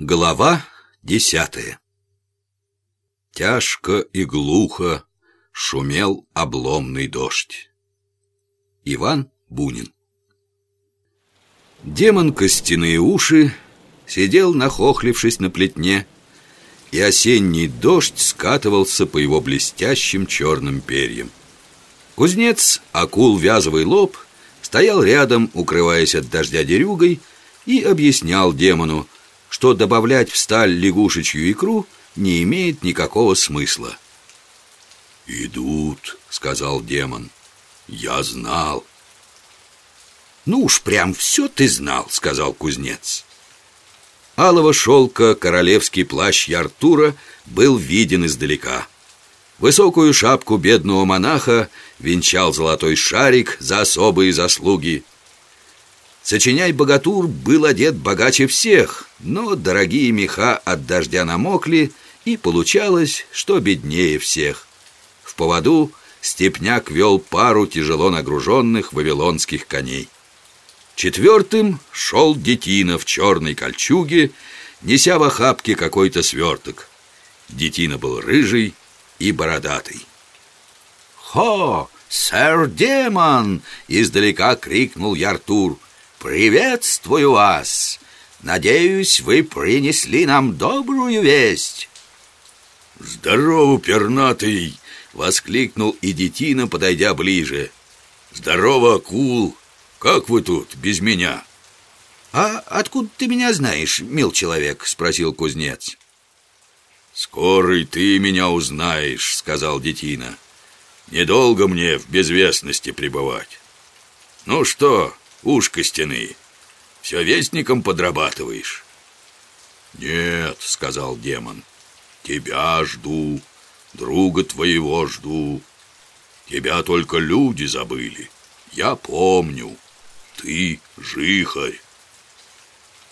Глава десятая Тяжко и глухо шумел обломный дождь. Иван Бунин Демон костяные уши сидел, нахохлившись на плетне, и осенний дождь скатывался по его блестящим черным перьям. Кузнец, акул вязовый лоб, стоял рядом, укрываясь от дождя дерюгой, и объяснял демону, что добавлять в сталь лягушечью икру не имеет никакого смысла. «Идут», — сказал демон. «Я знал». «Ну уж прям все ты знал», — сказал кузнец. Алого шелка королевский плащ Яртура был виден издалека. Высокую шапку бедного монаха венчал золотой шарик за особые заслуги — Сочиняй богатур был одет богаче всех, но дорогие меха от дождя намокли, и получалось, что беднее всех. В поводу степняк вел пару тяжело нагруженных вавилонских коней. Четвертым шел детина в черной кольчуге, неся в охапке какой-то сверток. Детина был рыжий и бородатый. «Хо, сэр Демон!» — издалека крикнул Яртур — «Приветствую вас! Надеюсь, вы принесли нам добрую весть!» «Здорово, пернатый!» — воскликнул и детина, подойдя ближе. «Здорово, акул! Как вы тут, без меня?» «А откуда ты меня знаешь, мил человек?» — спросил кузнец. «Скоро и ты меня узнаешь», — сказал детина. «Недолго мне в безвестности пребывать. Ну что, Уж костяные. Все вестником подрабатываешь. Нет, сказал демон. Тебя жду, друга твоего жду. Тебя только люди забыли. Я помню. Ты жихарь.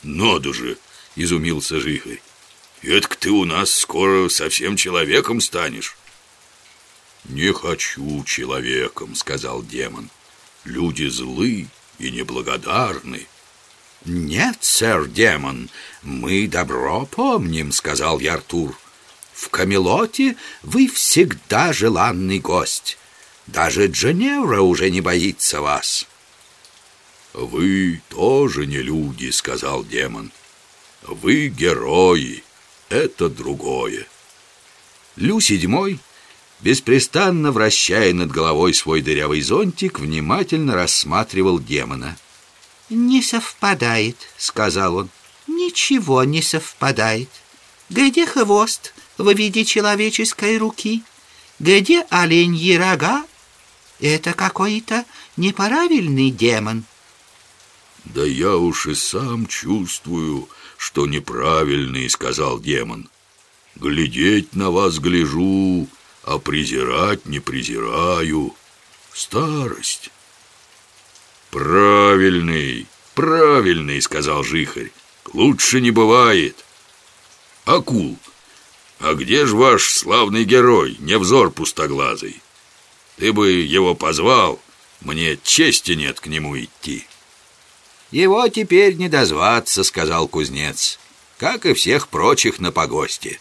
Надо же, изумился жихарь. Эдак ты у нас скоро совсем человеком станешь. Не хочу человеком, сказал демон. Люди злы, и неблагодарны. «Нет, сэр Демон, мы добро помним», — сказал я Артур. «В Камелоте вы всегда желанный гость. Даже Дженевра уже не боится вас». «Вы тоже не люди», — сказал демон. «Вы герои, это другое». Лю седьмой беспрестанно вращая над головой свой дырявый зонтик, внимательно рассматривал демона. «Не совпадает», — сказал он. «Ничего не совпадает. Где хвост в виде человеческой руки? Где оленьи рога? Это какой-то неправильный демон». «Да я уж и сам чувствую, что неправильный», — сказал демон. «Глядеть на вас гляжу, а презирать не презираю. Старость. Правильный, правильный, сказал Жихарь. Лучше не бывает. Акул, а где же ваш славный герой, невзор пустоглазый? Ты бы его позвал, мне чести нет к нему идти. Его теперь не дозваться, сказал кузнец, как и всех прочих на погосте.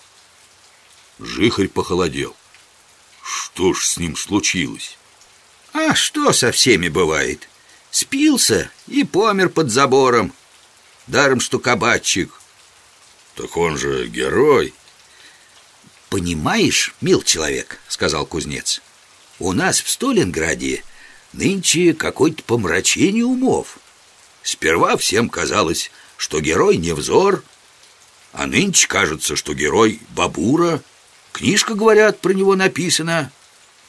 Жихарь похолодел. Что ж с ним случилось? А что со всеми бывает? Спился и помер под забором. Даром, что кабачик. Так он же герой. Понимаешь, мил человек, сказал кузнец, у нас в Сталинграде нынче какое-то помрачение умов. Сперва всем казалось, что герой не взор, а нынче кажется, что герой бабура — Книжка, говорят, про него написана,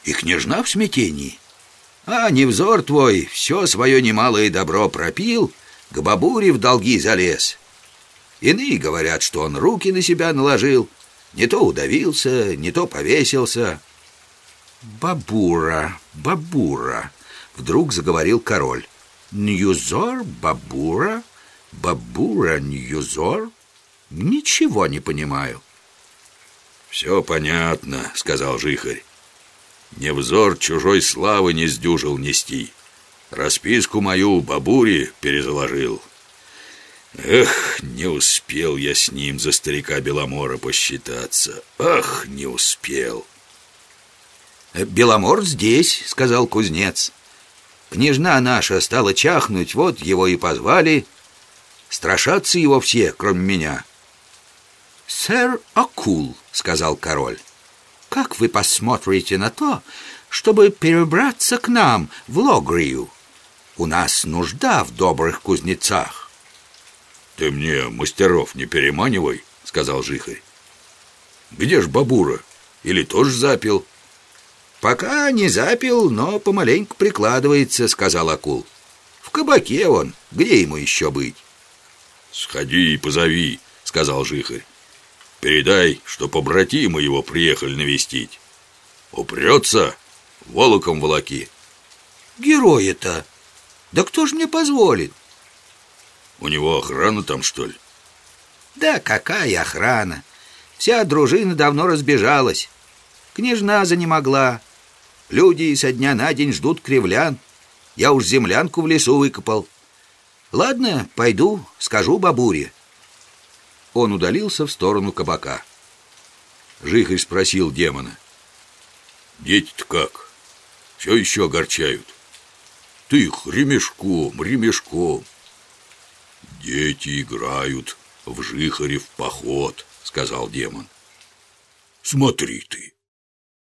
и княжна в смятении. А невзор твой все свое немалое добро пропил, к бабуре в долги залез. Иные говорят, что он руки на себя наложил, не то удавился, не то повесился. «Бабура, бабура!» — вдруг заговорил король. «Ньюзор, бабура, бабура, ньюзор? Ничего не понимаю». «Все понятно», — сказал Жихарь. «Невзор чужой славы не сдюжил нести. Расписку мою бабуре перезаложил. Эх, не успел я с ним за старика Беломора посчитаться. Ах, не успел. «Э, «Беломор здесь», — сказал кузнец. «Княжна наша стала чахнуть, вот его и позвали. Страшатся его все, кроме меня». «Сэр Акул», — сказал король, — «как вы посмотрите на то, чтобы перебраться к нам в Логрию? У нас нужда в добрых кузнецах». «Ты мне мастеров не переманивай», — сказал Жихарь. «Где ж бабура? Или тоже запил?» «Пока не запил, но помаленьку прикладывается», — сказал Акул. «В кабаке он, где ему еще быть?» «Сходи и позови», — сказал Жихарь. «Передай, что побратимы его приехали навестить. Упрется, волоком волоки». «Герой-то! Да кто ж мне позволит?» У него охрана там, что ли? Да какая охрана? Вся дружина давно разбежалась. Княжна занемогла. Люди со дня на день ждут кривлян. Я уж землянку в лесу выкопал. Ладно, пойду, скажу бабуре. Он удалился в сторону кабака. Жихарь спросил демона. Дети-то как? Все еще огорчают. Ты их ремешком, ремешком. «Дети играют в жихаре в поход», — сказал демон. «Смотри ты,